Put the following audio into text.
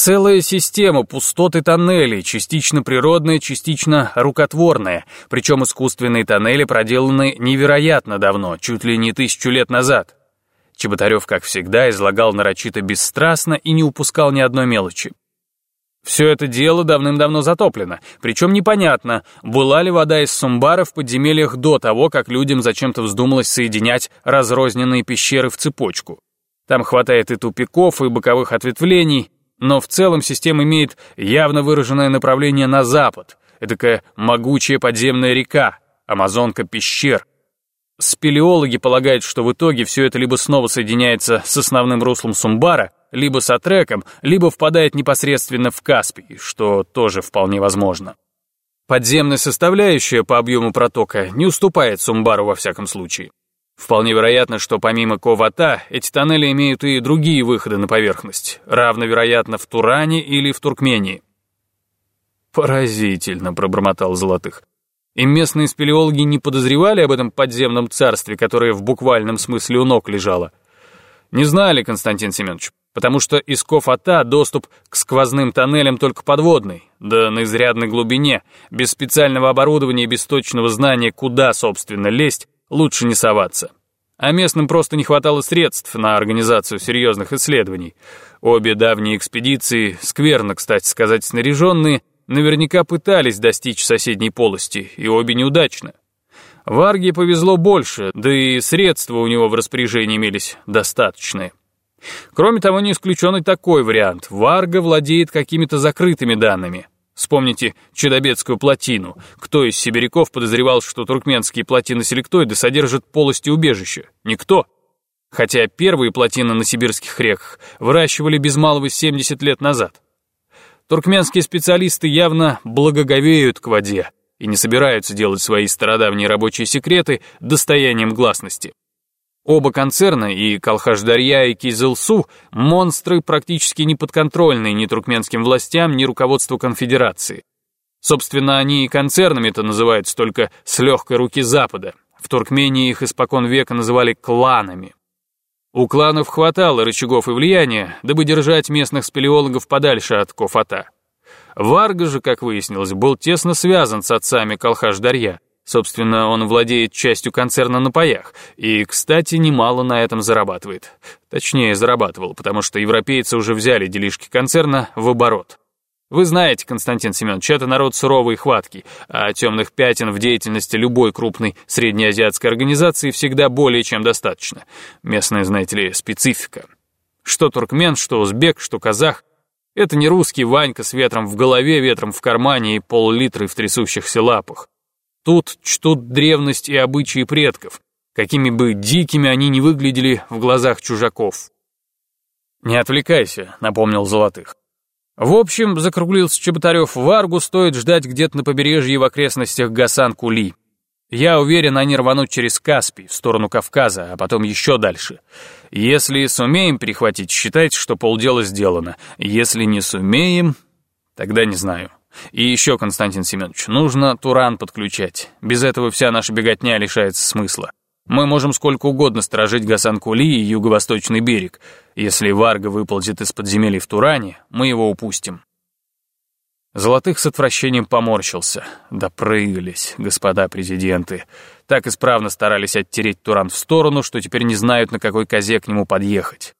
Целая система пустот и тоннелей, частично природная, частично рукотворная, причем искусственные тоннели проделаны невероятно давно, чуть ли не тысячу лет назад. Чеботарев, как всегда, излагал нарочито бесстрастно и не упускал ни одной мелочи. Все это дело давным-давно затоплено, причем непонятно, была ли вода из Сумбара в подземельях до того, как людям зачем-то вздумалось соединять разрозненные пещеры в цепочку. Там хватает и тупиков, и боковых ответвлений, но в целом система имеет явно выраженное направление на запад, такая могучая подземная река, амазонка пещер. Спелеологи полагают, что в итоге все это либо снова соединяется с основным руслом Сумбара, либо с Атреком, либо впадает непосредственно в Каспий, что тоже вполне возможно. Подземная составляющая по объему протока не уступает Сумбару во всяком случае. Вполне вероятно, что помимо Ковата, эти тоннели имеют и другие выходы на поверхность, равновероятно в Туране или в Туркмении. «Поразительно», — пробормотал Золотых. И местные спелеологи не подозревали об этом подземном царстве, которое в буквальном смысле у ног лежало. Не знали, Константин Семенович, потому что из Кофата доступ к сквозным тоннелям только подводный, да на изрядной глубине, без специального оборудования и без точного знания, куда, собственно, лезть, лучше не соваться. А местным просто не хватало средств на организацию серьезных исследований. Обе давние экспедиции, скверно, кстати сказать, снаряженные, наверняка пытались достичь соседней полости, и обе неудачно. Варге повезло больше, да и средства у него в распоряжении имелись достаточные. Кроме того, не исключен и такой вариант. Варга владеет какими-то закрытыми данными – Вспомните Чудобедскую плотину. Кто из сибиряков подозревал, что туркменские плотины-селектоиды содержат полости убежища? Никто. Хотя первые плотины на сибирских реках выращивали без малого 70 лет назад. Туркменские специалисты явно благоговеют к воде и не собираются делать свои стародавние рабочие секреты достоянием гласности. Оба концерна, и Калхаждарья, и Кизылсу, монстры практически неподконтрольные ни туркменским властям, ни руководству конфедерации. Собственно, они и концернами-то называются только с легкой руки Запада. В Туркмении их испокон века называли кланами. У кланов хватало рычагов и влияния, дабы держать местных спелеологов подальше от Кофата. Варга же, как выяснилось, был тесно связан с отцами Калхаш-Дарья. Собственно, он владеет частью концерна на паях, и, кстати, немало на этом зарабатывает. Точнее, зарабатывал, потому что европейцы уже взяли делишки концерна в оборот. Вы знаете, Константин Семенович, это народ суровый и хваткий, а темных пятен в деятельности любой крупной среднеазиатской организации всегда более чем достаточно. Местная, знаете ли, специфика. Что туркмен, что узбек, что казах. Это не русский Ванька с ветром в голове, ветром в кармане и пол-литры в трясущихся лапах. Тут чтут древность и обычаи предков, какими бы дикими они ни выглядели в глазах чужаков. «Не отвлекайся», — напомнил Золотых. В общем, закруглился Чеботарев, Варгу стоит ждать где-то на побережье в окрестностях Гасан-Кули. Я уверен, они рванут через Каспий, в сторону Кавказа, а потом еще дальше. Если сумеем перехватить, считайте, что полдела сделано. Если не сумеем, тогда не знаю. И еще, Константин Семенович, нужно Туран подключать. Без этого вся наша беготня лишается смысла. Мы можем сколько угодно сторожить Гасан-Кули и юго-восточный берег. Если Варга выползет из подземелий в Туране, мы его упустим. Золотых с отвращением поморщился. Допрыгались, господа президенты. Так исправно старались оттереть Туран в сторону, что теперь не знают, на какой козе к нему подъехать.